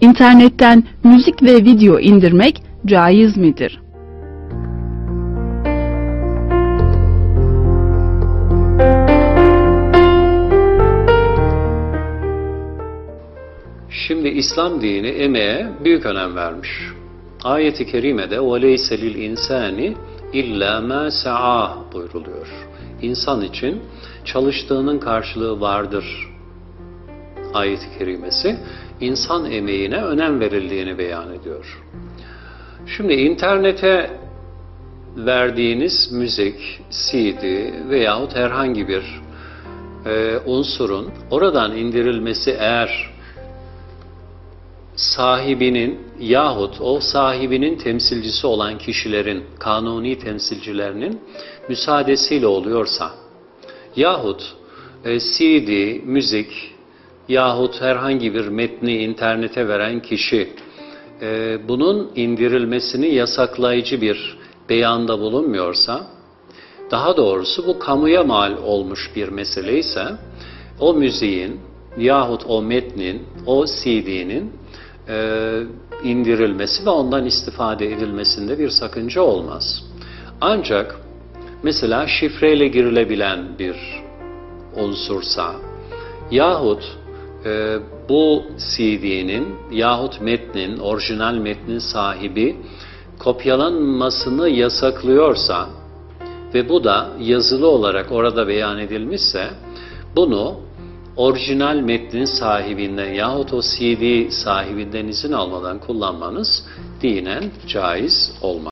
İnternetten müzik ve video indirmek caiz midir? Şimdi İslam dini emeğe büyük önem vermiş. Ayet-i kerimede وَلَيْسَ لِلْاِنْسَانِ اِلَّا مَا سَعَى buyruluyor. İnsan için çalıştığının karşılığı vardır. Ayet-i kerimesi insan emeğine önem verildiğini beyan ediyor. Şimdi internete verdiğiniz müzik, CD veyahut herhangi bir e, unsurun oradan indirilmesi eğer sahibinin yahut o sahibinin temsilcisi olan kişilerin, kanuni temsilcilerinin müsaadesiyle oluyorsa yahut e, CD, müzik yahut herhangi bir metni internete veren kişi e, bunun indirilmesini yasaklayıcı bir beyanda bulunmuyorsa daha doğrusu bu kamuya mal olmuş bir mesele ise o müziğin yahut o metnin, o CD'nin e, indirilmesi ve ondan istifade edilmesinde bir sakınca olmaz. Ancak mesela şifreyle girilebilen bir unsursa yahut e, bu CD'nin yahut metnin, orijinal metnin sahibi kopyalanmasını yasaklıyorsa ve bu da yazılı olarak orada beyan edilmişse bunu orijinal metnin sahibinden yahut o CD sahibinden izin almadan kullanmanız dinen caiz olmaz.